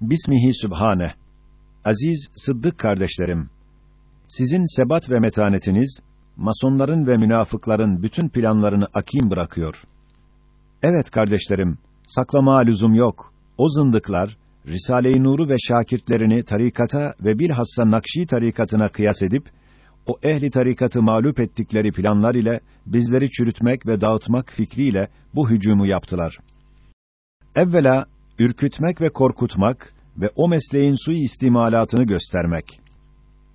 Bismihi Sübhane. Aziz Sıddık kardeşlerim, sizin sebat ve metanetiniz, masonların ve münafıkların bütün planlarını akim bırakıyor. Evet kardeşlerim, saklamaya lüzum yok. O zındıklar, Risale-i Nur'u ve şakirtlerini tarikata ve bilhassa Nakşi tarikatına kıyas edip, o ehli tarikatı mağlup ettikleri planlar ile bizleri çürütmek ve dağıtmak fikriyle bu hücumu yaptılar. Evvela ürkütmek ve korkutmak ve o mesleğin sui istimalatını göstermek.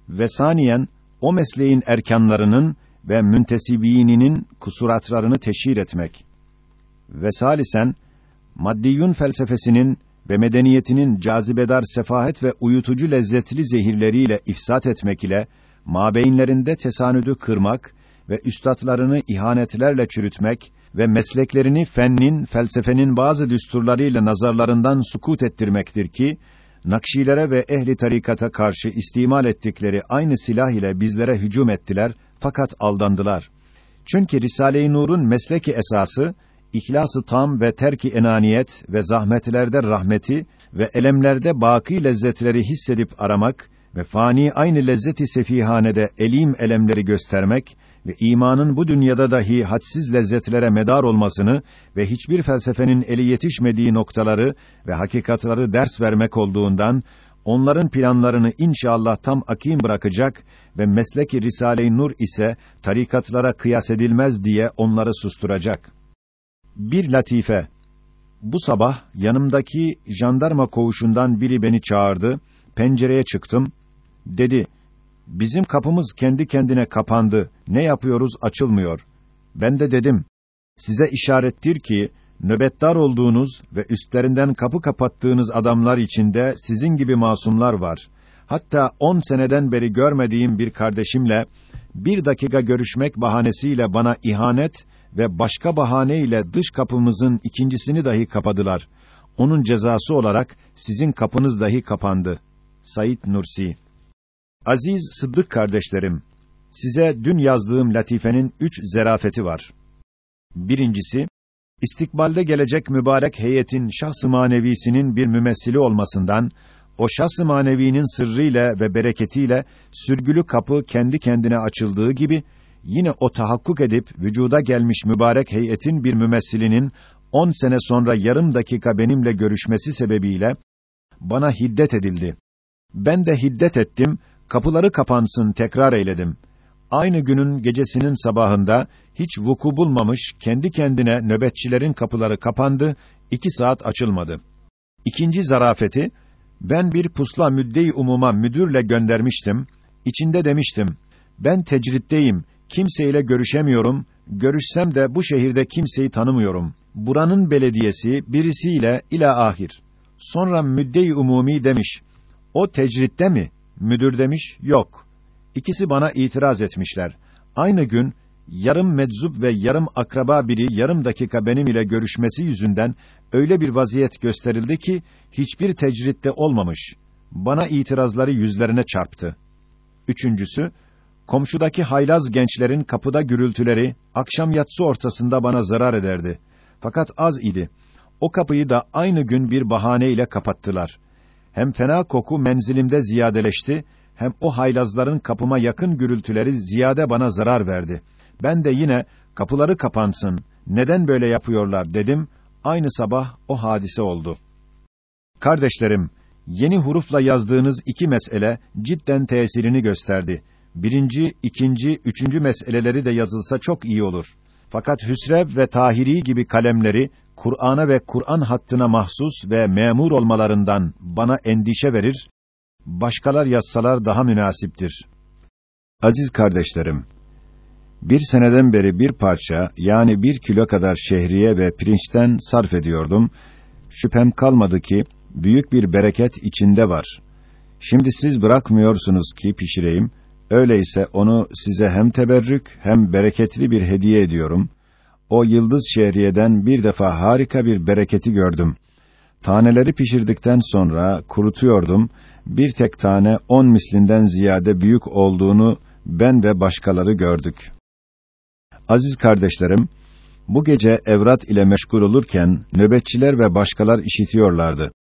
Ve saniyen o mesleğin erkanlarının ve müntesibininin kusuratlarını teşhir etmek. Ve salisen maddiyun felsefesinin ve medeniyetinin cazibedar sefahet ve uyutucu lezzetli zehirleriyle ifsat etmek ile mabeyinlerinde tesanüdü kırmak ve üstatlarını ihanetlerle çürütmek ve mesleklerini fennin, felsefenin bazı düsturlarıyla nazarlarından sukut ettirmektir ki, Nakşilere ve ehli tarikata karşı istimal ettikleri aynı silah ile bizlere hücum ettiler fakat aldandılar. Çünkü Risale-i Nur'un mesleki esası ihlası tam ve terki enaniyet ve zahmetlerde rahmeti ve elemlerde baki lezzetleri hissedip aramak ve fani aynı lezzeti sefihanede elim elemleri göstermek ve imanın bu dünyada dahi hadsiz lezzetlere medar olmasını ve hiçbir felsefenin eli yetişmediği noktaları ve hakikatları ders vermek olduğundan onların planlarını inşallah tam akim bırakacak ve mesleki Risale-i Nur ise tarikatlara kıyas edilmez diye onları susturacak. Bir latife. Bu sabah yanımdaki jandarma koğuşundan biri beni çağırdı. Pencereye çıktım. Dedi: "Bizim kapımız kendi kendine kapandı. Ne yapıyoruz açılmıyor." Ben de dedim: "Size işarettir ki nöbetdar olduğunuz ve üstlerinden kapı kapattığınız adamlar içinde sizin gibi masumlar var. Hatta on seneden beri görmediğim bir kardeşimle bir dakika görüşmek bahanesiyle bana ihanet ve başka bahaneyle dış kapımızın ikincisini dahi kapadılar. Onun cezası olarak sizin kapınız dahi kapandı. Said Nursi Aziz Sıddık kardeşlerim, size dün yazdığım latifenin üç zerafeti var. Birincisi, istikbalde gelecek mübarek heyetin şahs-ı manevisinin bir mümessili olmasından, o şahs-ı manevinin sırrıyla ve bereketiyle sürgülü kapı kendi kendine açıldığı gibi, yine o tahakkuk edip vücuda gelmiş mübarek heyetin bir mümessilinin on sene sonra yarım dakika benimle görüşmesi sebebiyle bana hiddet edildi. Ben de hiddet ettim, kapıları kapansın tekrar eyledim. Aynı günün gecesinin sabahında hiç vuku bulmamış kendi kendine nöbetçilerin kapıları kapandı, iki saat açılmadı. İkinci zarafeti, ben bir pusla müdde-i umuma müdürle göndermiştim. İçinde demiştim, ben tecritteyim, kimseyle görüşemiyorum, görüşsem de bu şehirde kimseyi tanımıyorum. Buranın belediyesi birisiyle ila ahir. Sonra müdde-i umumi demiş. O tecritte mi? Müdür demiş, yok. İkisi bana itiraz etmişler. Aynı gün yarım meczup ve yarım akraba biri yarım dakika benim ile görüşmesi yüzünden öyle bir vaziyet gösterildi ki hiçbir tecritte olmamış. Bana itirazları yüzlerine çarptı. Üçüncüsü, komşudaki haylaz gençlerin kapıda gürültüleri akşam yatsı ortasında bana zarar ederdi. Fakat az idi. O kapıyı da aynı gün bir bahane ile kapattılar. Hem fena koku menzilimde ziyadeleşti, hem o haylazların kapıma yakın gürültüleri ziyade bana zarar verdi. Ben de yine kapıları kapansın, neden böyle yapıyorlar dedim, aynı sabah o hadise oldu. Kardeşlerim, yeni hurufla yazdığınız iki mesele cidden tesirini gösterdi. Birinci, ikinci, üçüncü meseleleri de yazılsa çok iyi olur. Fakat Hüsrev ve Tahiri gibi kalemleri Kur'an'a ve Kur'an hattına mahsus ve memur olmalarından bana endişe verir. Başkalar yazsalar daha münasiptir. Aziz kardeşlerim, bir seneden beri bir parça, yani bir kilo kadar şehriye ve pirinçten sarf ediyordum. Şüphem kalmadı ki, büyük bir bereket içinde var. Şimdi siz bırakmıyorsunuz ki pişireyim, öyleyse onu size hem teberrük hem bereketli bir hediye ediyorum. O yıldız şehriyeden bir defa harika bir bereketi gördüm. Taneleri pişirdikten sonra kurutuyordum. Bir tek tane on mislinden ziyade büyük olduğunu ben ve başkaları gördük. Aziz kardeşlerim, bu gece evrat ile meşgul olurken nöbetçiler ve başkalar işitiyorlardı.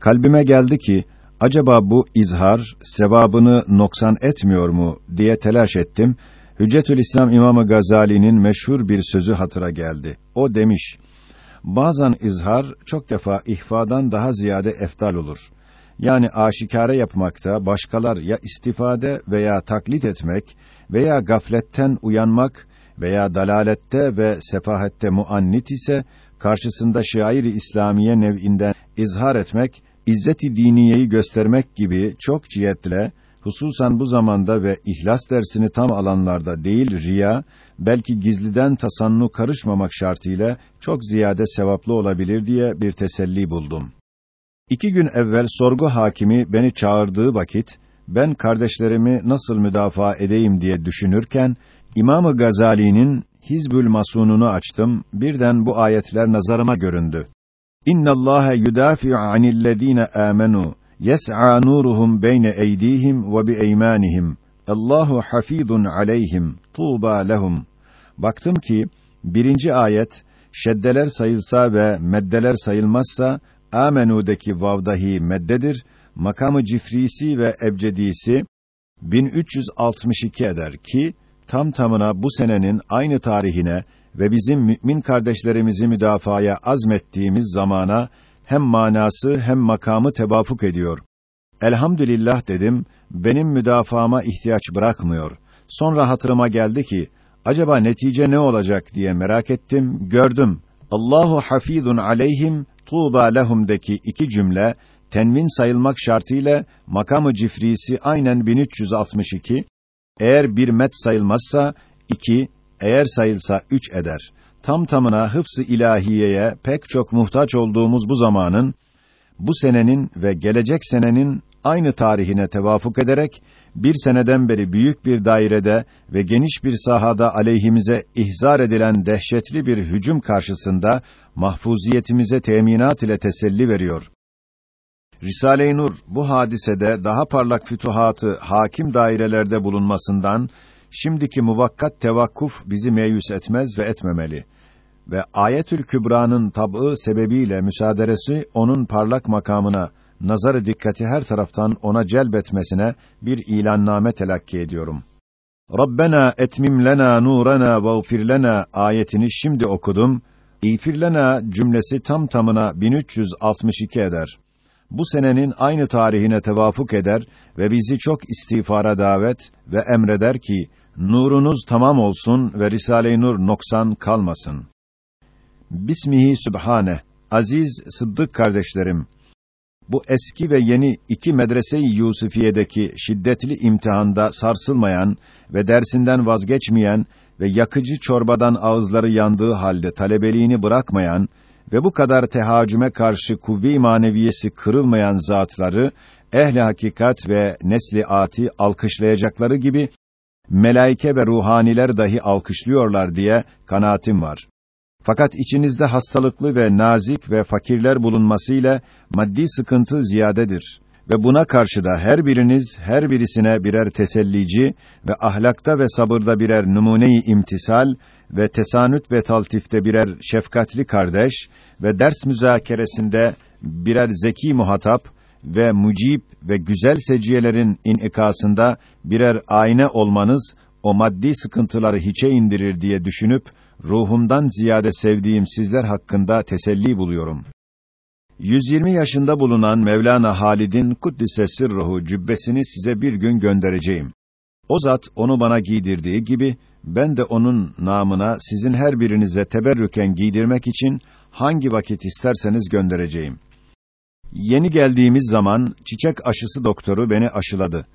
Kalbime geldi ki, acaba bu izhar, sevabını noksan etmiyor mu diye telaş ettim. Hüccetül İslam İmamı Gazali'nin meşhur bir sözü hatıra geldi. O demiş, bazen izhar çok defa ihfadan daha ziyade eftal olur. Yani aşikare yapmakta başkalar ya istifade veya taklit etmek veya gafletten uyanmak veya dalalette ve sefahette muannit ise karşısında şairi İslamiye nev'inden izhar etmek, izzeti diniyeyi göstermek gibi çok cihetle hususan bu zamanda ve ihlas dersini tam alanlarda değil riya, belki gizliden tasannu karışmamak şartıyla çok ziyade sevaplı olabilir diye bir teselli buldum. İki gün evvel sorgu hakimi beni çağırdığı vakit, ben kardeşlerimi nasıl müdafaa edeyim diye düşünürken, İmam-ı Gazali'nin Hizbül Masununu açtım, birden bu ayetler nazarıma göründü. İnna Allah yudafi'u anillezine amenu yes'a nuruhum beyne eydihim ve bi eymanihim. Allahu hafizun aleyhim. Tuğba lehum. Baktım ki birinci ayet şeddeler sayılsa ve meddeler sayılmazsa amenu'daki vavdahi meddedir. Makamı cifrisi ve ebcedisi 1362 eder ki tam tamına bu senenin aynı tarihine ve bizim mümin kardeşlerimizi müdafaya azmettiğimiz zamana hem manası hem makamı tevafuk ediyor. Elhamdülillah dedim, benim müdafaama ihtiyaç bırakmıyor. Sonra hatırıma geldi ki, acaba netice ne olacak diye merak ettim, gördüm. Allahu hafizun aleyhim tuğba lehum'deki iki cümle tenvin sayılmak şartıyla makamı cifrisi aynen 1362 eğer bir met sayılmazsa iki, eğer sayılsa üç eder. Tam tamına hıfsı ilahiyeye pek çok muhtaç olduğumuz bu zamanın, bu senenin ve gelecek senenin aynı tarihine tevafuk ederek, bir seneden beri büyük bir dairede ve geniş bir sahada aleyhimize ihzar edilen dehşetli bir hücum karşısında mahfuziyetimize teminat ile teselli veriyor. Risale-i Nur bu hadisede daha parlak fütuhatı hakim dairelerde bulunmasından şimdiki muvakkat tevakkuf bizi meyus etmez ve etmemeli. Ve Ayetül Kübra'nın tab'ı sebebiyle müsaaderesi onun parlak makamına nazarı dikkati her taraftan ona celbetmesine bir ilanname telakki ediyorum. Rabbena etmim lena nurana veğfir lena ayetini şimdi okudum. İğfir lena cümlesi tam tamına 1362 eder bu senenin aynı tarihine tevafuk eder ve bizi çok istiğfara davet ve emreder ki nurunuz tamam olsun ve Risale-i Nur noksan kalmasın. Bismihi Sübhane. Aziz Sıddık kardeşlerim. Bu eski ve yeni iki medrese-i Yusufiye'deki şiddetli imtihanda sarsılmayan ve dersinden vazgeçmeyen ve yakıcı çorbadan ağızları yandığı halde talebeliğini bırakmayan ve bu kadar tehacüme karşı kuvve-i maneviyesi kırılmayan zatları ehli hakikat ve nesli ati alkışlayacakları gibi melaike ve ruhaniler dahi alkışlıyorlar diye kanaatim var. Fakat içinizde hastalıklı ve nazik ve fakirler bulunmasıyla maddi sıkıntı ziyadedir ve buna karşı da her biriniz her birisine birer tesellici ve ahlakta ve sabırda birer numune-i imtisal ve tesanüt ve taltifte birer şefkatli kardeş ve ders müzakeresinde birer zeki muhatap ve mucib ve güzel seciyelerin inikasında birer ayna olmanız o maddi sıkıntıları hiçe indirir diye düşünüp ruhumdan ziyade sevdiğim sizler hakkında teselli buluyorum. 120 yaşında bulunan Mevlana Halid'in kuddise sırruhu cübbesini size bir gün göndereceğim. O zat onu bana giydirdiği gibi ben de onun namına sizin her birinize teberrüken giydirmek için hangi vakit isterseniz göndereceğim. Yeni geldiğimiz zaman çiçek aşısı doktoru beni aşıladı.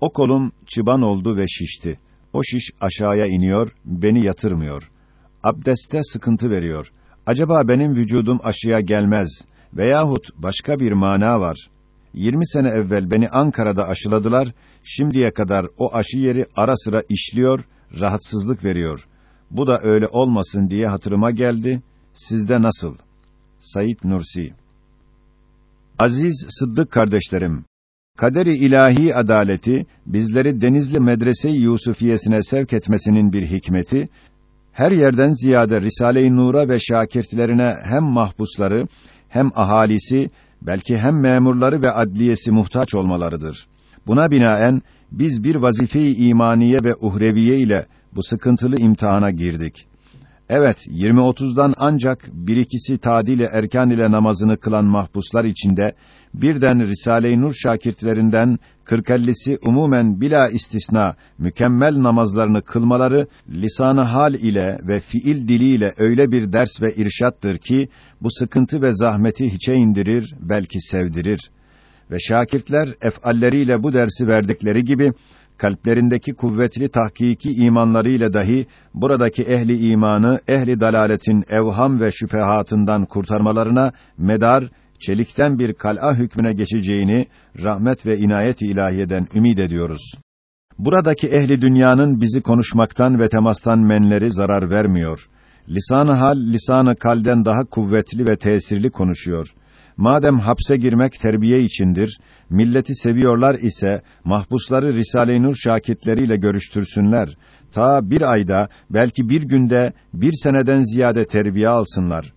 O kolum çıban oldu ve şişti. O şiş aşağıya iniyor, beni yatırmıyor. Abdeste sıkıntı veriyor. Acaba benim vücudum aşıya gelmez veyahut başka bir mana var. 20 sene evvel beni Ankara'da aşıladılar. Şimdiye kadar o aşı yeri ara sıra işliyor, rahatsızlık veriyor. Bu da öyle olmasın diye hatırıma geldi. Sizde nasıl? Said Nursi Aziz Sıddık kardeşlerim, kaderi ilahi adaleti bizleri Denizli Medrese-i Yusufiyesine sevk etmesinin bir hikmeti her yerden ziyade Risale-i Nur'a ve şakirtlerine hem mahpusları hem ahalisi belki hem memurları ve adliyesi muhtaç olmalarıdır. Buna binaen biz bir vazife-i imaniye ve uhreviye ile bu sıkıntılı imtihana girdik. Evet, 20-30'dan ancak bir ikisi tadil-i erkan ile namazını kılan mahpuslar içinde birden Risale-i Nur şakirtlerinden 40-50'si umumen bila istisna mükemmel namazlarını kılmaları lisanı hal ile ve fiil diliyle öyle bir ders ve irşattır ki bu sıkıntı ve zahmeti hiçe indirir, belki sevdirir. Ve şakirtler efalleriyle bu dersi verdikleri gibi kalplerindeki kuvvetli tahkiki imanlarıyla dahi buradaki ehli imanı ehli dalaletin evham ve şüphehatından kurtarmalarına medar çelikten bir kal'a hükmüne geçeceğini rahmet ve inayet ilahiyeden ümid ediyoruz. Buradaki ehli dünyanın bizi konuşmaktan ve temastan menleri zarar vermiyor. Lisan-ı hal lisan-ı kalden daha kuvvetli ve tesirli konuşuyor. Madem hapse girmek terbiye içindir, milleti seviyorlar ise mahpusları Risale-i Nur şakitleriyle görüştürsünler. Ta bir ayda, belki bir günde, bir seneden ziyade terbiye alsınlar.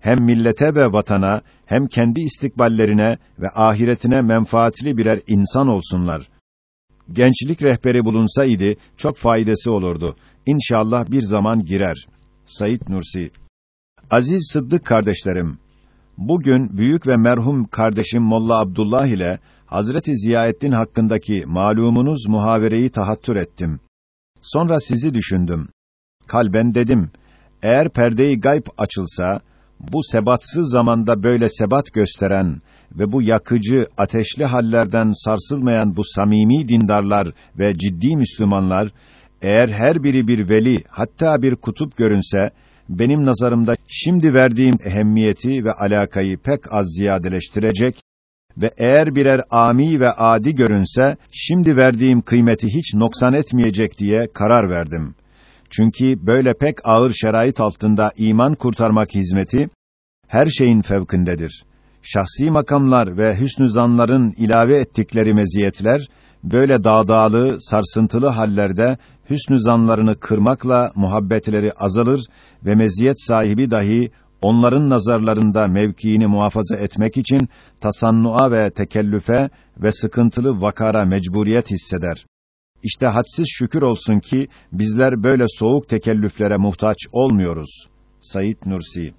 Hem millete ve vatana, hem kendi istikballerine ve ahiretine menfaatli birer insan olsunlar. Gençlik rehberi bulunsaydı çok faydası olurdu. İnşallah bir zaman girer. Sayit Nursi Aziz Sıddık kardeşlerim, Bugün büyük ve merhum kardeşim Molla Abdullah ile Hazreti Ziyaettin hakkındaki malumunuz muhavereyi tahattür ettim. Sonra sizi düşündüm. Kalben dedim, eğer perdeyi gayb açılsa, bu sebatsız zamanda böyle sebat gösteren ve bu yakıcı, ateşli hallerden sarsılmayan bu samimi dindarlar ve ciddi Müslümanlar, eğer her biri bir veli, hatta bir kutup görünse, benim nazarımda şimdi verdiğim ehemmiyeti ve alakayı pek az ziyadeleştirecek ve eğer birer ami ve adi görünse şimdi verdiğim kıymeti hiç noksan etmeyecek diye karar verdim. Çünkü böyle pek ağır şerait altında iman kurtarmak hizmeti her şeyin fevkindedir. Şahsi makamlar ve hüsnü zanların ilave ettikleri meziyetler böyle dağdağlı, sarsıntılı hallerde hüsnü zanlarını kırmakla muhabbetleri azalır ve meziyet sahibi dahi onların nazarlarında mevkiini muhafaza etmek için tasannua ve tekellüfe ve sıkıntılı vakara mecburiyet hisseder. İşte hadsiz şükür olsun ki bizler böyle soğuk tekellüflere muhtaç olmuyoruz. Sayit Nursi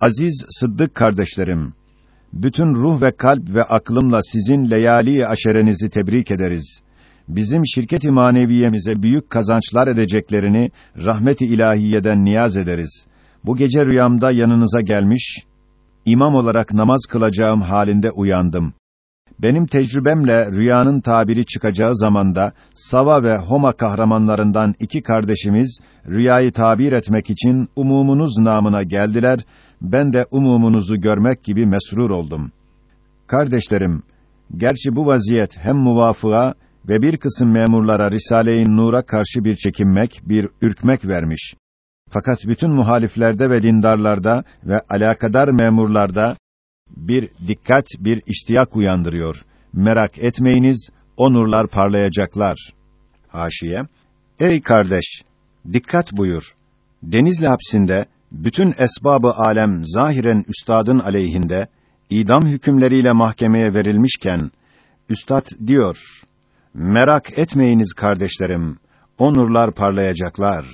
Aziz Sıddık kardeşlerim, bütün ruh ve kalp ve aklımla sizin leyali aşerenizi tebrik ederiz. Bizim şirket-i maneviyemize büyük kazançlar edeceklerini rahmet-i ilahiyeden niyaz ederiz. Bu gece rüyamda yanınıza gelmiş, imam olarak namaz kılacağım halinde uyandım. Benim tecrübemle rüyanın tabiri çıkacağı zamanda Sava ve Homa kahramanlarından iki kardeşimiz rüyayı tabir etmek için umumunuz namına geldiler. Ben de umumunuzu görmek gibi mesrur oldum. Kardeşlerim, gerçi bu vaziyet hem muvafığa ve bir kısım memurlara Risale-i Nur'a karşı bir çekinmek, bir ürkmek vermiş. Fakat bütün muhaliflerde ve dindarlarda ve alakadar memurlarda bir dikkat, bir iştiyak uyandırıyor. Merak etmeyiniz, o nurlar parlayacaklar. Haşiye. Ey kardeş, dikkat buyur. Denizli hapsinde bütün esbabı alem zahiren üstadın aleyhinde idam hükümleriyle mahkemeye verilmişken üstad diyor: Merak etmeyiniz kardeşlerim, o nurlar parlayacaklar.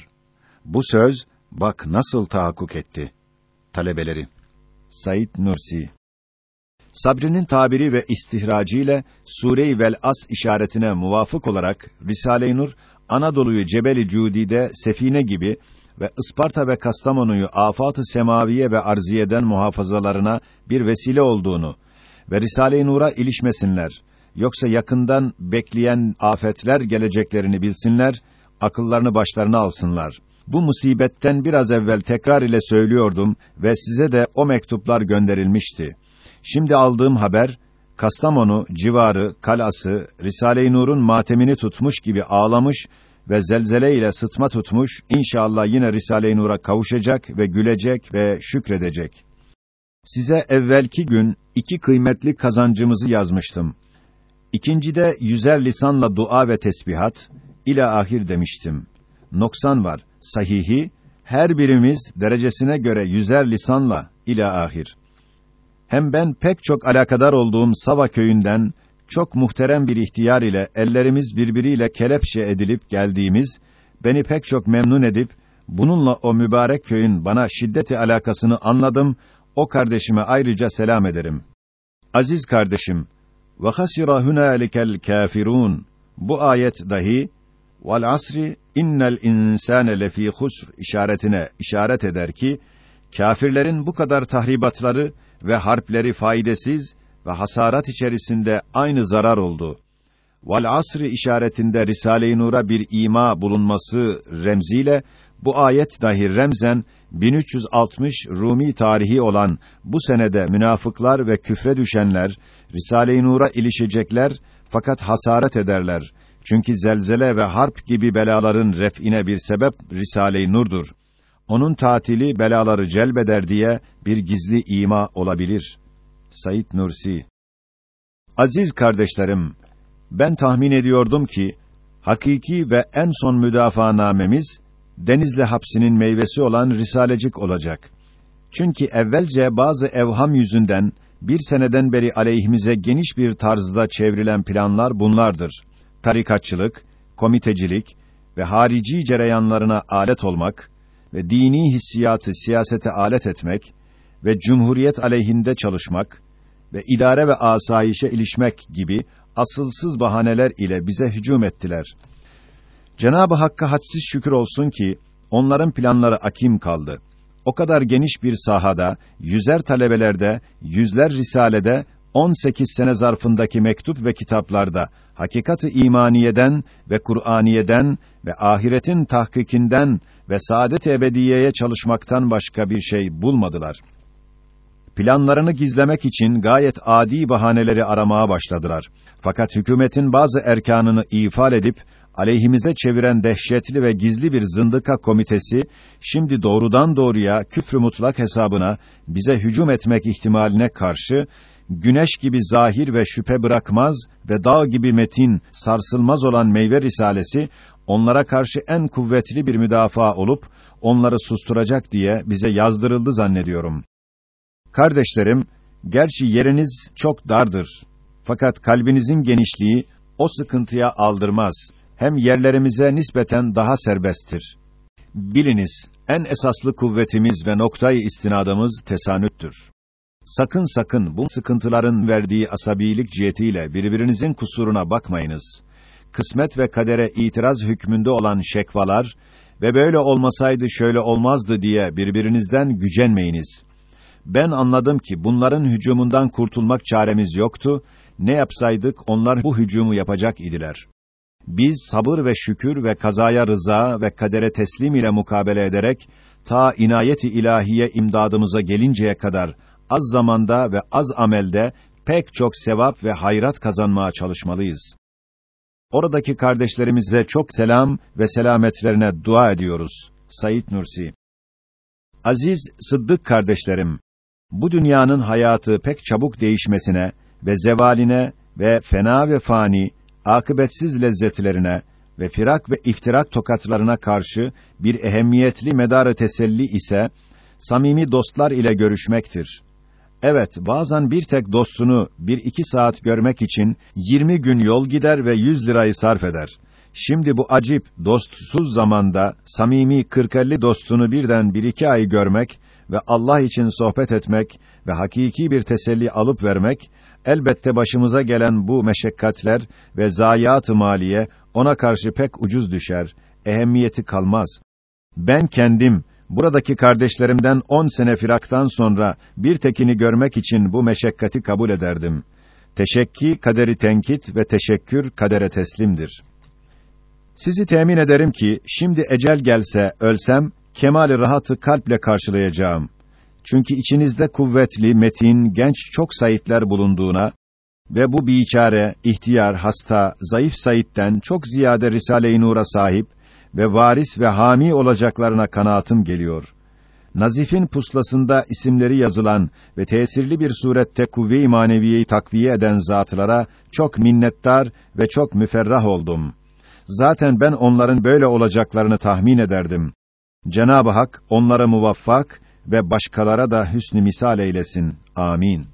Bu söz bak nasıl tahakkuk etti. Talebeleri Said Nursi Sabrinin tabiri ve istihracı ile Sure-i Vel'as işaretine muvafık olarak Risale-i Nur Anadolu'yu Cebeli Cudi'de sefine gibi ve Isparta ve Kastamonu'yu afat-ı semaviye ve arziyeden muhafazalarına bir vesile olduğunu ve Risale-i Nur'a ilişmesinler Yoksa yakından bekleyen afetler geleceklerini bilsinler, akıllarını başlarına alsınlar. Bu musibetten biraz evvel tekrar ile söylüyordum ve size de o mektuplar gönderilmişti. Şimdi aldığım haber, Kastamonu civarı, kalası, Risale-i Nur'un matemini tutmuş gibi ağlamış ve zelzele ile sıtma tutmuş, inşallah yine Risale-i Nur'a kavuşacak ve gülecek ve şükredecek. Size evvelki gün iki kıymetli kazancımızı yazmıştım. İkincide yüzer lisanla dua ve tesbihat ila ahir demiştim. Noksan var. Sahihi her birimiz derecesine göre yüzer lisanla ila ahir. Hem ben pek çok alakadar olduğum Sava köyünden çok muhterem bir ihtiyar ile ellerimiz birbiriyle kelepçe edilip geldiğimiz beni pek çok memnun edip bununla o mübarek köyün bana şiddeti alakasını anladım. O kardeşime ayrıca selam ederim. Aziz kardeşim, ve hasira hunalikel kafirun. Bu ayet dahi vel asri innel insane lefî husr işaretine işaret eder ki kâfirlerin bu kadar tahribatları ve harpleri faydasız ve hasarat içerisinde aynı zarar oldu. Vel asri işaretinde Risale-i Nur'a bir ima bulunması remziyle bu ayet dahi remzen 1360 Rumi tarihi olan bu senede münafıklar ve küfre düşenler Risale-i Nur'a ilişecekler fakat hasaret ederler. Çünkü zelzele ve harp gibi belaların ref'ine bir sebep Risale-i Nur'dur. Onun tatili belaları celbeder diye bir gizli ima olabilir. Said Nursi Aziz kardeşlerim, ben tahmin ediyordum ki, hakiki ve en son müdafaa namemiz, Denizli hapsinin meyvesi olan Risalecik olacak. Çünkü evvelce bazı evham yüzünden, bir seneden beri aleyhimize geniş bir tarzda çevrilen planlar bunlardır. Tarikatçılık, komitecilik ve harici cereyanlarına alet olmak ve dini hissiyatı siyasete alet etmek ve cumhuriyet aleyhinde çalışmak ve idare ve asayişe ilişmek gibi asılsız bahaneler ile bize hücum ettiler. Cenab-ı Hakk'a hadsiz şükür olsun ki onların planları akim kaldı. O kadar geniş bir sahada, yüzer talebelerde, yüzler risalede, 18 sene zarfındaki mektup ve kitaplarda hakikati imaniyeden ve Kur'aniyeden ve ahiretin tahkikinden ve saadet ebediyeye çalışmaktan başka bir şey bulmadılar. Planlarını gizlemek için gayet adi bahaneleri aramaya başladılar. Fakat hükümetin bazı erkanını ifal edip aleyhimize çeviren dehşetli ve gizli bir zındıka komitesi şimdi doğrudan doğruya küfrü mutlak hesabına bize hücum etmek ihtimaline karşı güneş gibi zahir ve şüphe bırakmaz ve dağ gibi metin, sarsılmaz olan meyve risalesi onlara karşı en kuvvetli bir müdafaa olup onları susturacak diye bize yazdırıldı zannediyorum. Kardeşlerim, gerçi yeriniz çok dardır. Fakat kalbinizin genişliği o sıkıntıya aldırmaz. Hem yerlerimize nispeten daha serbesttir. Biliniz, en esaslı kuvvetimiz ve noktayı istinadımız tesanüttür. Sakın sakın bu sıkıntıların verdiği asabilik cihetiyle birbirinizin kusuruna bakmayınız. Kısmet ve kadere itiraz hükmünde olan şekvalar ve böyle olmasaydı şöyle olmazdı diye birbirinizden gücenmeyiniz. Ben anladım ki bunların hücumundan kurtulmak çaremiz yoktu. Ne yapsaydık onlar bu hücumu yapacak idiler. Biz sabır ve şükür ve kazaya rıza ve kadere teslim ile mukabele ederek ta inayeti ilahiye imdadımıza gelinceye kadar az zamanda ve az amelde pek çok sevap ve hayrat kazanmaya çalışmalıyız. Oradaki kardeşlerimize çok selam ve selametlerine dua ediyoruz. Said Nursi Aziz Sıddık kardeşlerim, bu dünyanın hayatı pek çabuk değişmesine ve zevaline ve fena ve fani, akıbetsiz lezzetlerine ve firak ve iftirak tokatlarına karşı bir ehemmiyetli medarı teselli ise samimi dostlar ile görüşmektir. Evet, bazen bir tek dostunu bir iki saat görmek için yirmi gün yol gider ve yüz lirayı sarf eder. Şimdi bu acip, dostsuz zamanda samimi kırk elli dostunu birden bir iki ay görmek ve Allah için sohbet etmek ve hakiki bir teselli alıp vermek, elbette başımıza gelen bu meşakkatler ve zayiat-ı maliye ona karşı pek ucuz düşer, ehemmiyeti kalmaz. Ben kendim buradaki kardeşlerimden on sene firaktan sonra bir tekini görmek için bu meşakkati kabul ederdim. Teşekki kaderi tenkit ve teşekkür kadere teslimdir. Sizi temin ederim ki şimdi ecel gelse ölsem kemali rahatı kalple karşılayacağım. Çünkü içinizde kuvvetli, metin, genç çok sayitler bulunduğuna ve bu biçare, ihtiyar, hasta, zayıf sayitten çok ziyade Risale-i Nur'a sahip ve varis ve hami olacaklarına kanaatim geliyor. Nazif'in puslasında isimleri yazılan ve tesirli bir surette kuvve-i maneviyeyi takviye eden zatlara çok minnettar ve çok müferrah oldum. Zaten ben onların böyle olacaklarını tahmin ederdim. Cenab-ı Hak onlara muvaffak ve başkalara da hüsnü misal eylesin. Amin.